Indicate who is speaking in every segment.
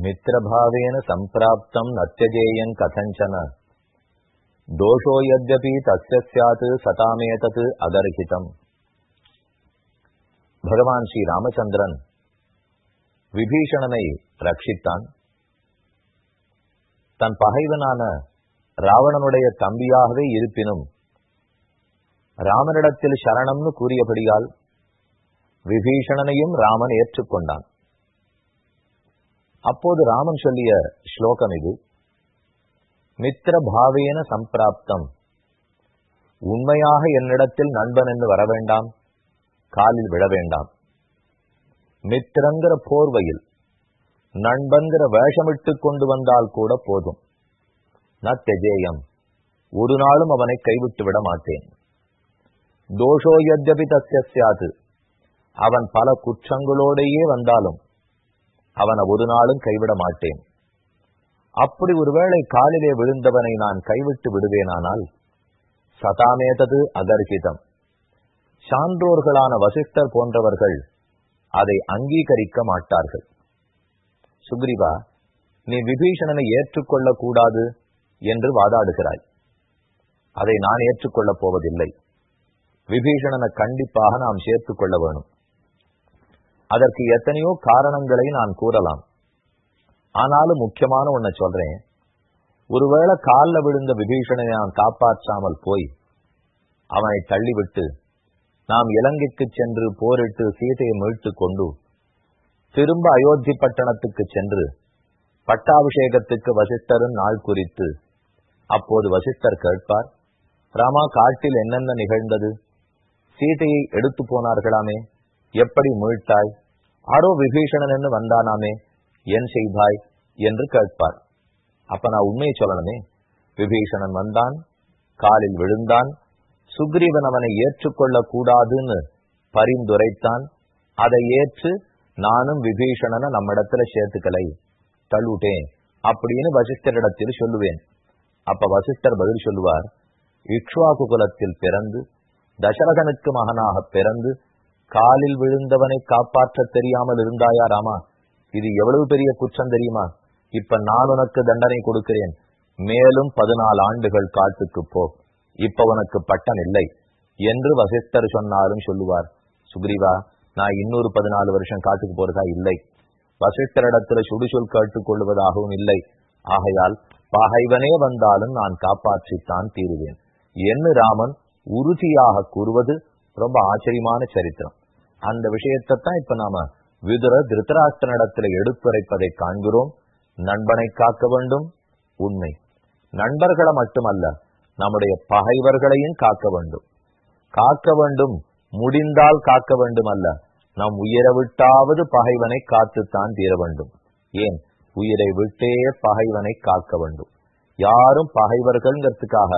Speaker 1: मित्रभावेन सम्प्राप्तम् न त्यजेयम् कथञ्चन दोषो यद्यपि तस्य स्यात् सतामेतत् अगर्हितम् பகவான் ஸ்ரீ ராமச்சந்திரன் விபீஷணனை ரட்சித்தான் தன் பகைவனான ராவணனுடைய தம்பியாகவே இருப்பினும் ராமனிடத்தில் சரணம்னு கூறியபடியால் விபீஷணனையும் ராமன் ஏற்றுக்கொண்டான் அப்போது ராமன் சொல்லிய ஸ்லோகம் இது. மித்திர பாவேன சம்பிராப்தம். உண்மையாக என்னிடத்தில் நண்பன் என்று வர வேண்டாம். காலில் விழ வேண்டாம். மித்திரங்கிற போர்வையில் நண்பன்கிற வேஷமிட்டு கொண்டு வந்தால் கூட போதும். ந தெஜேயம் ஒரு நாளும் அவனை கைவிட்டு விட மாட்டேன். தோஷோ யத்யபி தஸ்யாது அவன் பல குற்றங்களோடையே வந்தாலும் அவனை ஒரு நாளும் கைவிட மாட்டேன். அப்படி ஒருவேளை காலிலே விழுந்தவனை நான் கைவிட்டு விடுவேனானால் சதாமேதது அகர்ஹிதம். சான்றோர்களான வசிஷ்டர் போன்றவர்கள் அதை அங்கீகரிக்க மாட்டார்கள். சுக்ரீவா நீ விபீஷணனை ஏற்றுக்கொள்ளக் கூடாது என்று வாதாடுகிறாய். அதை நான் ஏற்றுக்கொள்ளப் போவதில்லை. விபீஷணனை கண்டிப்பாக நாம் சேர்த்துக் கொள்ள வேணும். அதற்கு எத்தனையோ காரணங்களை நான் கூறலாம். ஆனாலும் முக்கியமான ஒன்ன சொல்றேன். ஒருவேளை காலில் விழுந்த விபீஷணனை நான் காப்பாற்றாமல் போய் அவனை தள்ளிவிட்டு நாம் இலங்கைக்கு சென்று போரிட்டு சீதையை மீட்டு கொண்டு திரும்ப அயோத்தி பட்டணத்துக்கு சென்று பட்டாபிஷேகத்துக்கு வசிஷ்டரும் நாள் குறித்து அப்போது வசிஷ்டர் கேட்பார் ராமா காட்டில் என்னென்ன நிகழ்ந்தது? சீதையை எடுத்து போனார்களாமே? எப்படி மீழ்த்தாய்? ஆரோ விபீஷணன் என்று வந்தானாமே? என் செய்தாய் என்று கேட்பார். அப்ப நான் உண்மையை சொல்லணுமே. விபீஷணன் வந்தான் காலில் விழுந்தான் சுக்ரீவன் அவனை ஏற்றுக்கொள்ள கூடாதுன்னு பரிந்துரைத்தான். அதை ஏற்று நானும் விபீஷணனை நம்மிடத்துல சேர்த்துக்கலை. தள்ளுட்டேன் அப்படின்னு வசிஷ்டரிடத்தில் சொல்லுவேன். அப்ப வசிஷ்டர் பதில் சொல்லுவார். இக்ஷ்வாகு குலத்தில் பிறந்து தசரதனுக்கு மகனாக பிறந்து காலில் விழுந்தவனை காப்பாற்ற தெரியாமல் இருந்தாயா ராமா? இது எவ்வளவு பெரிய குற்றம் தெரியுமா? இப்ப நான் உனக்கு தண்டனை கொடுக்கிறேன். மேலும் பதினாலு ஆண்டுகள் காட்டுக்கு போ. இப்ப உனக்கு பட்டம் இல்லை. என்று வசிஷ்டர் சொன்னாலும் சொல்லுவார். சுக்ரீவா நான் இன்னொரு பதினாலு வருஷம் காட்டுக்கு போறதா? இல்லை. வசிஷ்டரிடத்துல சுடுசொல் கேட்டுக் கொள்வதாகவும் இல்லை. ஆகையால் பகைவனே வந்தாலும் நான் காப்பாற்றித்தான் தீருவேன். என்று ராமன் உறுதியாக கூறுவது ரொம்ப ஆச்சரியமான சரித்திரம். அந்த விஷயத்தை தான் இப்ப நாம விதுர திருத்தராஷ்டனிடத்துல எடுத்துரைப்பதை காண்கிறோம். நண்பனை காக்க வேண்டும் உண்மை. நண்பர்களை மட்டுமல்ல நம்முடைய பகைவர்களையும் காக்க வேண்டும். காக்க வேண்டும் முடிந்தால் காக்க வேண்டும் அல்ல நம் உயிரை விட்டாவது பகைவனை காத்துத்தான் தீர வேண்டும். ஏன்? உயிரை விட்டே பகைவனை காக்க வேண்டும். யாரும் பகைவர்கள்ங்கிறதுக்காக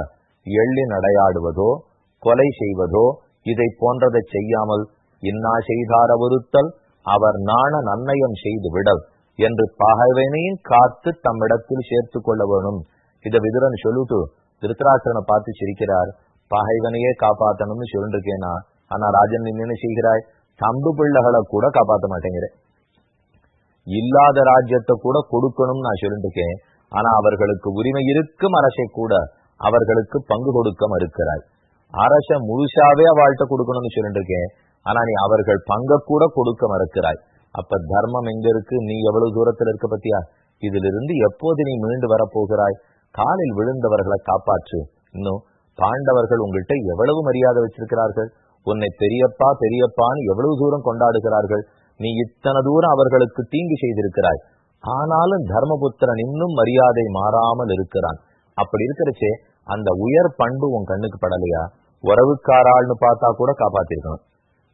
Speaker 1: எள்ளி நடையாடுவதோ கொலை செய்வதோ இதை போன்றதை செய்யாமல் இன்னா செய்தார ஒருத்தல் அவர் நாண நன்னயம் செய்து விடல் என்று பகைவனையும் காத்து தம்மிடத்தில் சேர்த்து கொள்ள வேணும். இதை விதுரன் சொல்லிட்டு திருத்தராசனை பார்த்து சிரிக்கிறார். பகைவனையே காப்பாத்தணும்னு சொல்லிருக்கேனா? ஆனா ராஜன் நீ என்ன செய்கிறாய்? தம்பு பிள்ளைகளை கூட காப்பாத்த மாட்டேங்கிறேன். இல்லாத ராஜ்யத்தை கூட கொடுக்கணும்னு நான் சொல்லிருக்கேன். ஆனா அவர்களுக்கு உரிமை இருக்கும் அரசை கூட அவர்களுக்கு பங்கு கொடுக்க மறுக்கிறாய். அரச முழுசாவே அவள்கிட்ட கொடுக்கணும்னு சொல்லிட்டு இருக்கேன் ஆனா நீ அவர்கள் பங்க கூட கொடுக்க மறுக்கிறாய். அப்ப தர்மம் எங்க இருக்கு? நீ எவ்வளவு தூரத்துல இருக்க பத்தியா? இதிலிருந்து எப்போது நீ மீண்டு வரப்போகிறாய்? காலில் விழுந்தவர்களை காப்பாற்று. இன்னும் பாண்டவர்கள் உங்கள்கிட்ட எவ்வளவு மரியாதை வச்சிருக்கிறார்கள்? உன்னை பெரியப்பா பெரியப்பான்னு எவ்வளவு தூரம் கொண்டாடுகிறார்கள்? நீ இத்தனை தூரம் அவர்களுக்கு தீங்கு செய்திருக்கிறாய். ஆனாலும் தர்மபுத்திரன் இன்னும் மரியாதை மாறாமல் இருக்கிறான். அப்படி இருக்கிறச்சே அந்த உயர் பண்பு உன் கண்ணுக்கு படலையா? உறவுக்காராள்னு பார்த்தா கூட காப்பாத்திருக்கணும்.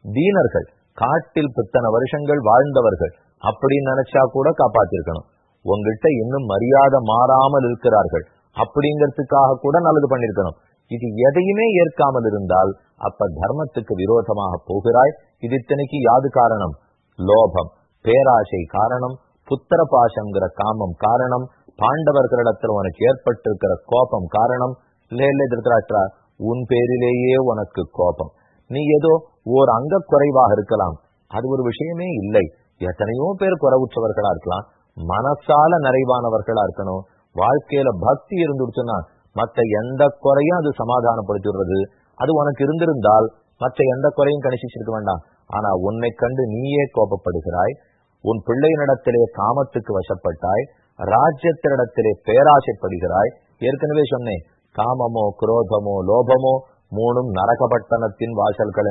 Speaker 1: தீனர்கள் காட்டில் பித்தனை வருஷங்கள் வாழ்ந்தவர்கள் அப்படின்னு நினைச்சா கூட காப்பாத்திருக்கணும். உங்ககிட்ட இன்னும் மரியாதை மாறாமல் இருக்கிறார்கள் அப்படிங்கிறதுக்காக கூட நல்லது பண்ணிருக்கணும். இது எதையுமே ஏற்காமல் இருந்தால் அப்ப தர்மத்துக்கு விரோதமாக போகிறாய். இது இத்தனைக்கு யாது காரணம்? லோபம் பேராசை காரணம் புத்திர பாசங்கிற காமம் காரணம் பாண்டவர்களிடத்தில் உனக்கு ஏற்பட்டிருக்கிற கோபம் காரணம்? இல்ல இல்ல உன் பேரிலேயே உனக்கு கோபம். நீ ஏதோ ஓர் அங்க குறைவாக இருக்கலாம். அது ஒரு விஷயமே இல்லை. எத்தனையோ பேர் குறைவுற்றவர்களா இருக்கலாம். மனசால நிறைவானவர்களா இருக்கணும். வாழ்க்கையில பக்தி இருந்துடுச்சுன்னா மத்த எந்த குறையும் அது சமாதானப்படுத்தி விடுறது அது உனக்கு இருந்திருந்தால் மற்ற எந்த குறையும் கணிசிச்சிருக்க வேண்டாம். ஆனா உன்னை கண்டு நீயே கோபப்படுகிறாய். உன் பிள்ளையினிடத்திலே காமத்துக்கு வசப்பட்டாய். ராஜ்யத்தினிடத்திலே பேராசைப்படுகிறாய். ஏற்கனவே சொன்னேன் காமமோ குரோதமோ லோபமோ மூணும் நரகபட்டணத்தின் வாசல்கள்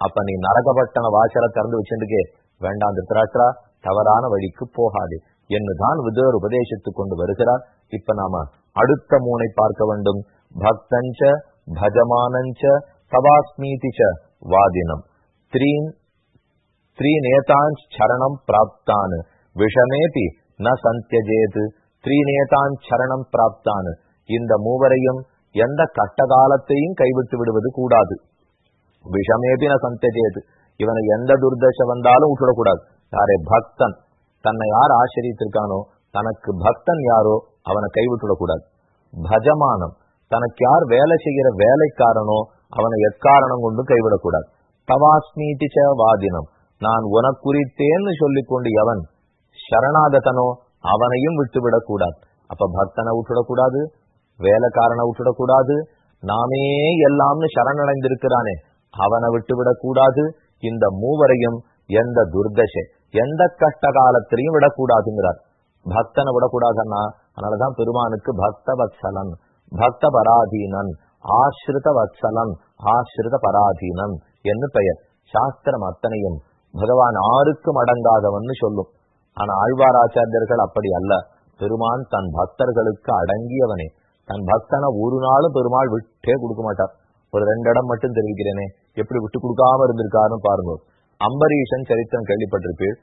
Speaker 1: அப்ப நீ நரகபட்டண வாசலை திறந்து வச்சுருக்கே வேண்டாம் திருத்தராஷ்டிரா தவறான வழிக்கு போகாது. என்னுதான் விதர் உபதேசித்துக் கொண்டு வருகிறார். இப்ப நாம அடுத்த மூனை பார்க்க வேண்டும். பக்தஞ்ச பஜமானஞ்ச தவாஸ்மீதிச்ச வாதினம். த்ரீன் நேதான் சரணம் பிராப்தான் விஷமேதி ந சந்தியஜேது ஸ்ரீநேதான் சரணம் பிராப்தான் இந்த மூவரையும் எந்த கட்டகாலத்தையும் கைவிட்டு விடுவது கூடாது. விஷமேபி ந சந்தியஜேது। இவனை எந்த துர்தச வந்தாலும் விட்டுடக்கூடாது யாரே பக்தன் தன்னை யார் ஆச்சரியத்திருக்கானோ தனக்கு பக்தன் யாரோ அவனை கைவிட்டுடக்கூடாது. பஜமானம் தனக்கு யார் வேலை செய்கிற வேலைக்காரனோ அவனை எக்காரணம் கொண்டு கைவிடக்கூடாது. தவாஸ்மீட்டிச்ச வாதினம் நான் உனக்குறித்தேன்னு சொல்லிக் கொண்டு எவன் சரணாகதனோ அவனையும் விட்டுவிடக்கூடாது. அப்ப பக்தனை விட்டுடக்கூடாது வேலைக்காரனை விட்டுடக்கூடாது நாமே எல்லாம்னு சரணடைந்திருக்கிறானே அவனை விட்டுவிடக்கூடாது இந்த மூவரையும் எந்த துர்தசை எந்த கஷ்ட காலத்திலையும் விடக்கூடாதுங்கிறார். பக்தனை விடக்கூடாதுன்னா அதனாலதான் பெருமானுக்கு பக்த வத்சலன் பக்த பராதீனன் ஆசிரித வத்சலன் ஆசிரித பராதீனன் என்று பெயர். சாஸ்திரம் அத்தனையும் பகவான் ஆருக்கு அடங்காதவன் சொல்லும். ஆனா ஆழ்வாராச்சாரியர்கள் அப்படி அல்ல. பெருமான் தன் பக்தர்களுக்கு அடங்கியவனே. தன் பக்தனை ஒரு நாளும் பெருமாள் விட்டே கொடுக்க மாட்டார். ஒரு ரெண்டு இடம் மட்டும் தெரிவிக்கிறேனே. எப்படி விட்டு கொடுக்காம இருந்திருக்காருன்னு பாருங்க. அம்பரீஷன் சரித்திரம் கேள்விப்பட்டிருப்பீர்.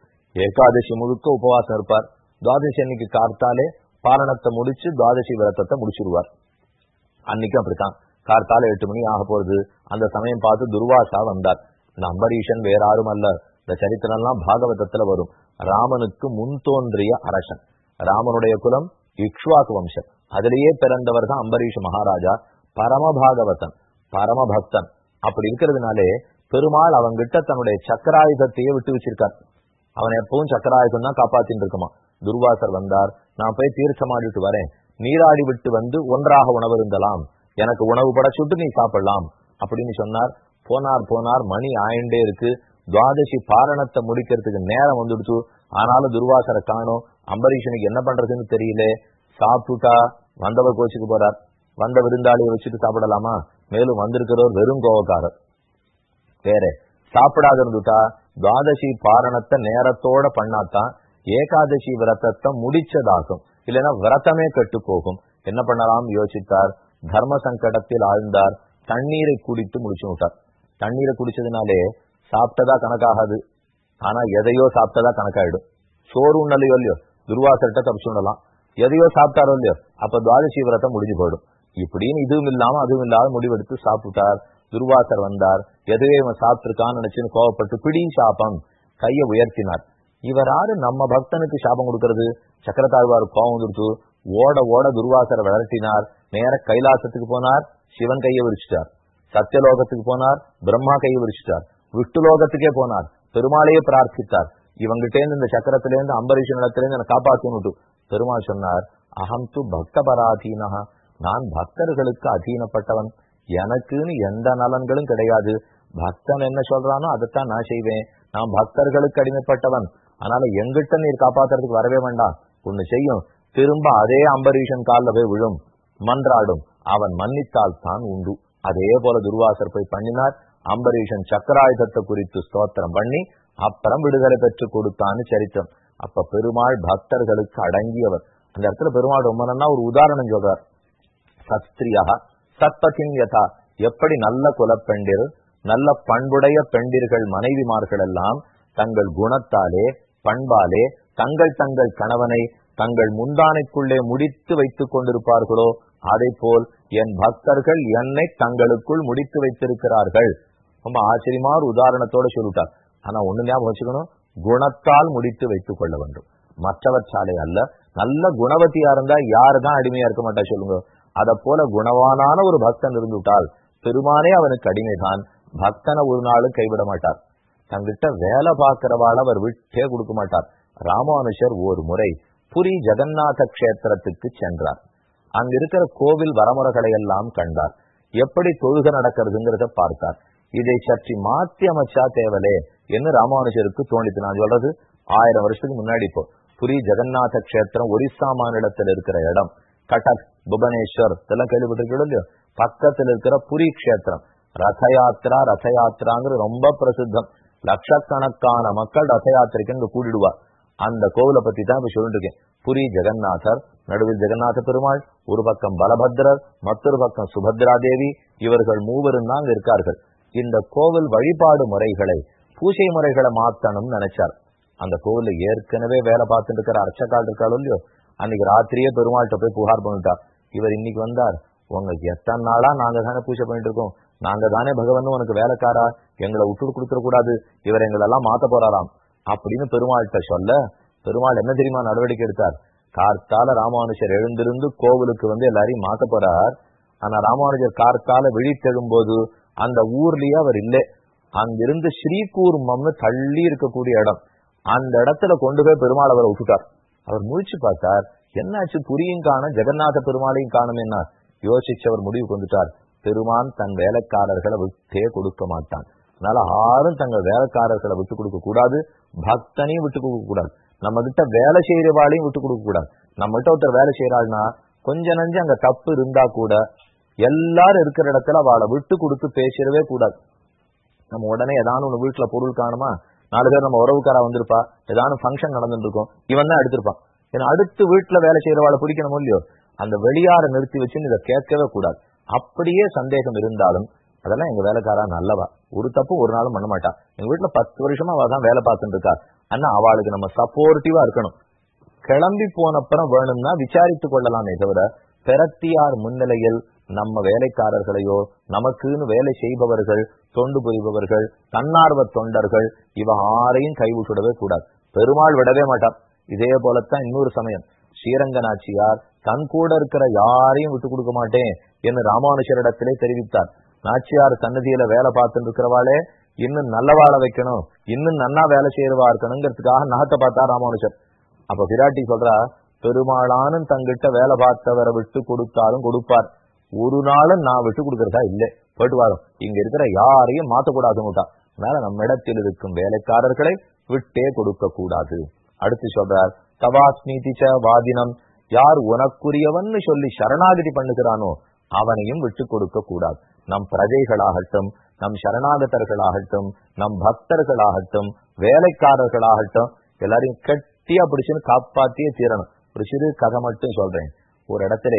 Speaker 1: ஏகாதசி முழுக்க உபவாசம் இருப்பார். துவாதசி அன்னைக்கு கார்த்தாலே பாரணத்தை முடிச்சு துவாதசி விரதத்தை முடிச்சிருவார். அன்னைக்கும் அப்படித்தான். கார்த்தால எட்டு மணி ஆக போறது. அந்த சமயம் பார்த்து துர்வாசா வந்தார். இந்த அம்பரீஷன் வேற யாரும் அல்ல. இந்த சரித்திரம் எல்லாம் பாகவதத்துல வரும். ராமனுக்கு முன் தோன்றிய அரசன். ராமனுடைய குலம் இக்ஷ்வாக்கு வம்சம். அதிலேயே பிறந்தவர் தான் அம்பரீஷ் மகாராஜா. பரமபாகவதன் பரமபக்தன் அப்படி இருக்கிறதுனாலே பெருமாள் அவங்கிட்ட தன்னுடைய சக்கராயுதத்தையே விட்டு வச்சிருக்கார். அவன் எப்பவும் சக்கராயுதம் தான் காப்பாத்தின்னு இருக்குமா துர்வாசர் வந்தார் நான் போய் தீர்த்தமாடிட்டு வரேன். நீராடி விட்டு வந்து ஒன்றாக உணவு இருந்தலாம் எனக்கு உணவு படைச்சுட்டு நீ சாப்பிடலாம். அப்படின்னு சொன்னார். போனார் போனார். மணி ஆயிண்டே இருக்கு. துவாதசி பாரணத்தை முடிக்கிறதுக்கு நேரம் வந்துடுச்சு. ஆனாலும் துர்வாசரை காணும். அம்பரீஷனுக்கு என்ன பண்றதுன்னு தெரியல. சாப்பிட்டுட்டா வந்தவர் கோச்சுக்கு போறார். வந்த விருந்தாளியை வச்சுட்டு சாப்பிடலாமா? மேலும் வந்திருக்கிறவர் வெறும் கோவக்காரர். வேற. சாப்பிடாத இருந்துட்டா துவாதசி பாரணத்தை நேரத்தோட பண்ணாதான் ஏகாதசி விரதத்தை முடிச்சதாகும். இல்லைன்னா விரதமே கெட்டு போகும். என்ன பண்ணலாம் யோசித்தார். தர்ம சங்கடத்தில் ஆழ்ந்தார். தண்ணீரை குடித்து முடிச்சு விட்டார் தண்ணீரை குடிச்சதுனாலே சாப்பிட்டதா கணக்காகாது. ஆனா எதையோ சாப்பிட்டதா கணக்காயிடும். சோறு உண்ணலையோ இல்லையோ துர்வாசர்கிட்ட தப்பிச்சு உண்ணலாம் எதையோ சாப்பிட்டாரோ இல்லையோ அப்ப துவாதசி விரதம் முடிஞ்சு போயிடும். இப்படின்னு இதுவும் இல்லாம அதுவும் இல்லாத முடிவெடுத்து சாப்பிட்டார். துர்வாசர் வந்தார். எதையோ இவன் சாப்பிட்டிருக்கான்னு நினைச்சுன்னு கோவப்பட்டு பிடி சாபம் கையை உயர்த்தினார். இவர் யாரு? நம்ம பக்தனுக்கு சாபம் கொடுக்கறது? சக்கரத்தாழ்வார் கோபம் கொடுத்து ஓட ஓட துர்வாசரை விளட்டினார் நேர கைலாசத்துக்கு போனார். சிவன் கையை விரிச்சிட்டார். சத்தியலோகத்துக்கு போனார். பிரம்மா கையை விரிச்சிட்டார். விட்டு லோகத்துக்கே போனார். பெருமாளையே பிரார்த்தித்தார். இவங்கிட்டேந்து இந்த சக்கரத்திலேருந்து அம்பரீஷன் இடத்திலேருந்து என்னை காப்பாற்றணும் பெருமாள் சொன்னார் அகம் து பக்த பராதீனா நான் பக்தர்களுக்கு அதீனப்பட்டவன். எனக்குன்னு எந்த நலன்களும் கிடையாது. பக்தன் என்ன சொல்றானோ அதைத்தான் நான் செய்வேன். நான் பக்தர்களுக்கு அடிமைப்பட்டவன். அதனால எங்கிட்ட நீர் காப்பாத்துறதுக்கு வரவே வேண்டாம். ஒண்ணு செய்யும். திரும்ப அதே அம்பரீஷன் காலில் போய் விழும். மன்றாடும். அவன் மன்னித்தால் தான் உண்டு. அதே போல துர்வாசர் போய் பண்ணினார். அம்பரீஷன் சக்கராயுதத்தை குறித்து ஸ்தோத்திரம் பண்ணி அப்புறம் விடுதலை பெற்று கொடுத்தான்னு சரித்திரம். அப்ப பெருமாள் பக்தர்களுக்கு அடங்கியவர். அந்த இடத்துல பெருமாள் ரொம்ப நன்னா ஒரு உதாரணம் சொல்றார். சத்ரியா சத்பதின் யதா எப்படி நல்ல குலப்பெண்டிர் நல்ல பண்புடைய பெண்டிர்கள் மனைவிமார்கள் எல்லாம் தங்கள் குணத்தாலே பண்பாலே தங்கள் தங்கள் கணவனை தங்கள் முந்தானைக்குள்ளே முடித்து வைத்துக் கொண்டிருப்பார்களோ? அதை போல் என் பக்தர்கள் என்னை தங்களுக்குள் முடித்து வைத்திருக்கிறார்கள். ரொம்ப ஆச்சரியமா ஒரு உதாரணத்தோட சொல்லிட்டார். ஆனா ஒண்ணு ஞாபகம் வச்சுக்கணும் குணத்தால் முடித்து வைத்துக் கொள்ள வேண்டும். மற்றவற்றாலே அல்ல. நல்ல குணவத்தியா இருந்தா யாருதான் அடிமையா இருக்க மாட்டா சொல்லுங்க. அத போல குணவானான ஒரு பக்தன் இருந்துவிட்டால் பெருமானே அவனுக்கு அடிமைதான். பக்தனை ஒரு நாளும் கைவிட மாட்டார். தங்கிட்ட வேலை பார்க்கிறவாள் அவர் விட்டே கொடுக்க மாட்டார். ராமானுஷர் ஒரு முறை புரி ஜெகநாத கஷேத்திரத்துக்கு சென்றார். அங்க இருக்கிற கோவில் வரமுறைகளை எல்லாம் கண்டார். எப்படி தொழுக நடக்கிறதுங்கிறத பார்த்தார். இதை சற்றி மாற்றி அமைச்சா தேவலே என்று ராமானுஜருக்கு தோணித்து நான் சொல்றது ஆயிரம் வருஷத்துக்கு முன்னாடி இப்போ. புரி ஜெகநாத கஷேத்திரம் ஒரிசா மாநிலத்தில் இருக்கிற இடம். கட்டக் புவனேஸ்வர் இதெல்லாம் கேள்விப்பட்டிருக்கீங்களோ இல்லையோ? பக்கத்தில் இருக்கிற புரி கஷேத்திரம். ரத யாத்திரா ரத யாத்திராங்கிறது ரொம்ப பிரசித்தம். லட்சக்கணக்கான மக்கள் ரத யாத்திரைக்கு கூடிடுவா அந்த கோவிலை பத்தி தான் இப்ப சொல்லிட்டு இருக்கேன் புரி ஜெகநாதர் நடுவில் ஜெகநாத பெருமாள் ஒரு பக்கம் பலபத்ரர் மற்றொரு பக்கம் சுபத்ரா தேவி இவர்கள் மூவரும் தான் இருக்கார்கள். இந்த கோவில் வழிபாடு முறைகளை பூஜை முறைகளை மாத்தணும்னு நினைச்சார். அந்த கோவில்ல ஏற்கனவே வேலை பார்த்துட்டு இருக்கிற அர்ச்சக்கால் இருக்காளோ இல்லையோ அன்னைக்கு ராத்திரியே பெருமாள்கிட்ட போய் புகார் பண்ணிட்டார். இவர் இன்னைக்கு வந்தார். உங்களுக்கு எத்தனை நாளா நாங்க தானே பூஜை பண்ணிட்டு இருக்கோம். நாங்க தானே பகவான் உனக்கு வேலைக்காரா? எங்களை விட்டு கொடுத்துட கூடாது. இவர் எங்களெல்லாம் மாத்த போறாராம். அப்படின்னு பெருமாள்கிட்ட சொல்ல பெருமாள் என்ன தெரியுமா நடவடிக்கை எடுத்தார்? கார்த்தால ராமானுஜர் எழுந்திருந்து கோவிலுக்கு வந்து எல்லாரையும் மாத்த போறார். ஆனா ராமானுஜர் கார்த்தால விழித்தெழும்போது அந்த ஊர்லயே அவர் இல்லை. அங்கிருந்து ஸ்ரீகூர்மம்னு தள்ளி இருக்கக்கூடிய இடம். அந்த இடத்துல கொண்டு போய் பெருமாள் அவரை விட்டுட்டார். அவர் முழிச்சு பார்த்தார் என்னாச்சு? புரியும் காணும் ஜெகநாத பெருமாளையும் காணும் என்ன? யோசிச்சவர் முடிவுக்கு வந்துட்டார். பெருமான் தன் வேலைக்காரர்களை விட்டே கொடுக்க மாட்டான். அதனால யாரும் தங்கள் வேலைக்காரர்களை விட்டு கொடுக்க கூடாது. பக்தனையும் விட்டு கொடுக்க கூடாது. நம்ம கிட்ட வேலை செய்யறவாளையும் விட்டு கொடுக்க கூடாது. நம்மகிட்ட ஒருத்தர் வேலை செய்யறாள்னா கொஞ்ச நஞ்சு அங்க தப்பு இருந்தா கூட எல்லாரும் இருக்கிற இடத்துல அவளை விட்டு கொடுத்து பேசிடவே கூடாது. நம்ம உடனே ஏதாவது ஒண்ணு வீட்டுல பொருள் காணுமா? நாலு பேர் நம்ம உறவுக்காரா வந்திருப்பா? ஏதாவது ஃபங்க்ஷன் நடந்துட்டு இருக்கும் இவன் தான் எடுத்திருப்பான். ஏன்னா அடுத்து வீட்டுல வேலை செய்யறவாளை பிடிக்கணும் இல்லையோ அந்த வெளியார நிறுத்தி வச்சுன்னு இதை கேட்கவே கூடாது. அப்படியே சந்தேகம் இருந்தாலும் அதெல்லாம் எங்க வேலைக்காரா? நல்லவா. ஒரு தப்பு ஒரு நாளும் பண்ண மாட்டா. எங்க வீட்டுல பத்து வருஷமா அவ தான் வேலை பார்த்துட்டு இருக்கா. ஆனா அவளுக்கு நம்ம சப்போர்ட்டிவா இருக்கணும். கிளம்பி போனப்புறம் வேணும்னா விசாரித்து கொள்ளலாமே தவிர பெரத்தியார் முன்னிலையில் நம்ம வேலைக்காரர்களையோ நமக்குன்னு வேலை செய்பவர்கள் தொண்டு புரிபவர்கள் தன்னார்வ தொண்டர்கள் இவ ஆரையும் கைவிட்டுடவே கூடாது. பெருமாள் விடவே மாட்டார் இதே போலத்தான் இன்னொரு சமயம். ஸ்ரீரங்க நாச்சியார் தன் கூட இருக்கிற யாரையும் விட்டு கொடுக்க மாட்டேன் என்று ராமானுஷரிடத்திலே தெரிவித்தார். நாச்சியார் சன்னதியில வேலை பார்த்துட்டு இருக்கிறவாளே இன்னும் நல்லவாழ வைக்கணும் இன்னும் நன்னா வேலை செய்யறவா இருக்கணுங்கிறதுக்காக நகத்தை பார்த்தா ராமானுஷர் அப்ப பிராட்டி சொல்றா பெருமாளானும் தங்கிட்ட வேலை பார்த்தவரை விட்டு கொடுத்தாலும் கொடுப்பார். ஒரு நாளும் நான் விட்டு கொடுக்கறதா? இல்லை. போயிட்டு வரோம் இங்க இருக்கிற யாரையும் மாத்தக்கூடாதுன்னுட்டா அதனால நம்ம இடத்தில் இருக்கும் வேலைக்காரர்களை விட்டே கொடுக்க கூடாது அடுத்து சொல்றார் தவாஸ்மீதிச்ச வாதினம் யார் உனக்குரியவன்னு சொல்லி சரணாகதி பண்ணுகிறானோ அவனையும் விட்டு கொடுக்க கூடாது நம் பிரஜைகளாகட்டும் நம் சரணாகதர்களாகட்டும் நம் பக்தர்களாகட்டும் வேலைக்காரர்களாகட்டும் எல்லாரையும் கெட்டியா பிடிச்சுன்னு காப்பாத்தியே தீரணும். ஒரு சிறு கதை மட்டும் சொல்றேன். ஒரு இடத்துல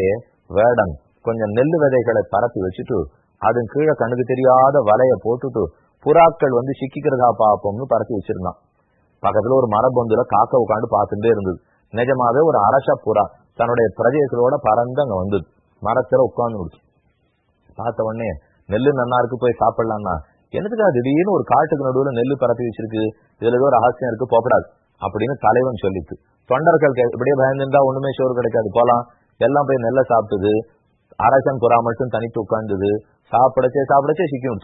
Speaker 1: வேடன் கொஞ்சம் நெல்லு விதைகளை பரப்பி வச்சுட்டு அதன் கீழே கண்ணுக்கு தெரியாத வலைய போட்டுட்டு புறாக்கள் வந்து சிக்கிக்கிறதா பார்ப்போம்னு பரப்பி வச்சிருந்தான். பக்கத்துல ஒரு மரபொந்துல காக்க உட்காந்து பார்த்துட்டே இருந்தது. நிஜமாவே ஒரு அரச புறா தன்னுடைய பிரஜைகளோட பறந்து அங்க வந்தது. மரத்துல உட்கார்ந்து விடுச்சு பார்த்த உடனே நெல்லு நன்னா இருக்கு போய் சாப்பிடலாம்னா. என்னதுக்கா திடீர்னு ஒரு காட்டுக்கு நடுவுல நெல்லு பரப்பி வச்சிருக்கு? இதுல ஏதோ ரகசியம் இருக்கு போகப்படாது அப்படின்னு தலைவன் சொல்லிட்டு தொண்டர்கள் இப்படியே பயந்துருந்தா ஒண்ணுமே சோறு கிடைக்காது போலாம். எல்லாம் போய் நெல்லை சாப்பிட்டது. அரசன் புறா மட்டும் தனித்து உட்கார்ந்தது. சாப்பிடச்சே சாப்பிடச்சே சிக்கும்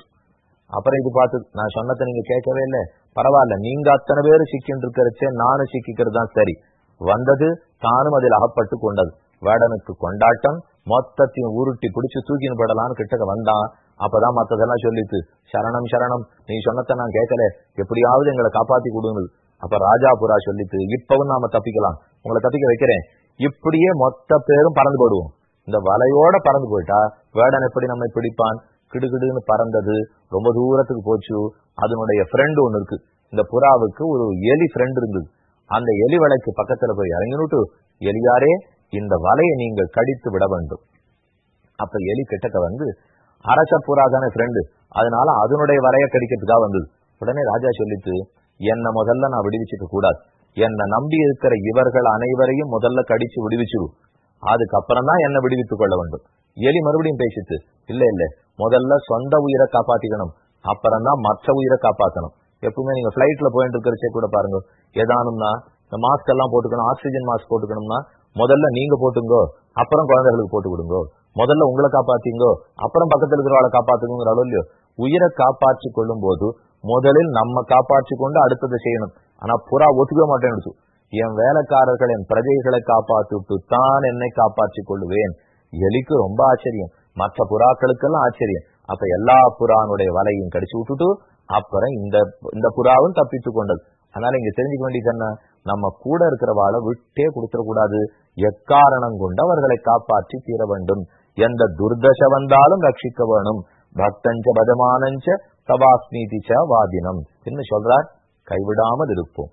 Speaker 1: அப்புறம் இது பார்த்து நான் சொன்னதை நீங்க கேட்கவே இல்லை. பரவாயில்ல நீங்க அத்தனை பேர் சிக்கின்னு இருக்கிறச்சே நானும் சிக்கிக்கிறது தான் சரி. வந்தது தானும் அதில் அகப்பட்டு கொண்டது. வேடனுக்கு கொண்டாட்டம் மொத்தத்தையும் உருட்டி பிடிச்சு தூக்கின்னு படலான்னு கிட்டக்க வந்தான். அப்பதான் மத்ததெல்லாம் சொல்லிட்டு சரணம் சரணம் நீ சொன்னதை நான் கேட்கல. எப்படியாவது எங்களை காப்பாத்தி கொடுங்க அப்ப ராஜாபுரா சொல்லிட்டு இப்பவும் நாம தப்பிக்கலாம். உங்களை தப்பிக்க வைக்கிறேன். இப்படியே மொத்த பேரும் பறந்து போடுவோம். இந்த வலையோட பறந்து போயிட்டா வேடன் எப்படி நம்மை பிடிப்பான்? கிடுகிடுன்னு பறந்தது ரொம்ப தூரத்துக்கு போச்சு. அதனுடைய ஃப்ரெண்டு ஒன்று இருக்கு. இந்த புறாவுக்கு ஒரு எலி ஃப்ரெண்ட் இருந்தது. அந்த எலி வலைக்கு பக்கத்துல போய் இறங்கினுட்டு எலியாரே இந்த வலையை நீங்கள் கடித்து விட வேண்டும். அப்ப எலி கிட்டக்க வந்து அரச புறா தானே ஃப்ரெண்டு அதனால அதனுடைய வலையை கடிக்கிறதுக்காக வந்தது. உடனே ராஜா சொல்லிட்டு என்ன முதல்ல நான் விடுவிச்சுக்க கூடாது. என்னை நம்பி இருக்கிற இவர்கள் அனைவரையும் முதல்ல கடிச்சு விடுவிச்சிடு அதுக்கப்புறம் தான் என்ன விடுவித்துக் கொள்ள வேண்டும். எலி மறுபடியும் பேசிட்டு இல்ல இல்ல முதல்ல சொந்த உயிரை காப்பாத்திக்கணும் அப்புறம் தான் மற்ற உயிரை காப்பாத்தணும். எப்பவுமே நீங்க பிளைட்ல போயிட்டு இருக்கிறச்சே கூட பாருங்க ஏதானும்னா இந்த மாஸ்க் எல்லாம் போட்டுக்கணும் ஆக்சிஜன் மாஸ்க் போட்டுக்கணும்னா முதல்ல நீங்க போட்டுங்கோ அப்புறம் குழந்தைகளுக்கு போட்டு கொடுங்கோ. முதல்ல உங்களை காப்பாத்திங்கோ அப்புறம் பக்கத்துல இருக்கிறவளை காப்பாத்துங்கிற அளவு இல்லையோ? உயிரை காப்பாற்றி கொள்ளும் போது முதலில் நம்ம காப்பாற்றி கொண்டு அடுத்ததை செய்யணும். ஆனா புறா ஒத்துக்க மாட்டேன்னு என் வேலைக்காரர்கள் என் பிரஜைகளை காப்பாற்றிட்டு தான் என்னை காப்பாற்றிக் கொள்ளுவேன். எலிக்கு ரொம்ப ஆச்சரியம். மற்ற புறாக்களுக்கெல்லாம் ஆச்சரியம். அப்ப எல்லா புறானுடைய வலையும் கடிச்சு விட்டுட்டு அப்புறம் இந்த இந்த புறாவும் தப்பித்து கொண்டது. அதனால இங்க தெரிஞ்சுக்க வேண்டியது என்ன? நம்ம கூட இருக்கிறவாளை விட்டே கொடுத்துடக்கூடாது. எக்காரணம் கொண்டு அவர்களை காப்பாற்றி தீர வேண்டும். எந்த துர்தச வந்தாலும் ரட்சிக்க வேணும். பக்தஞ்ச பதமானஞ்ச தபாஸ்மீதிச்ச வாதினம். என்ன சொல்றார்? கைவிடாமல் இருப்போம்.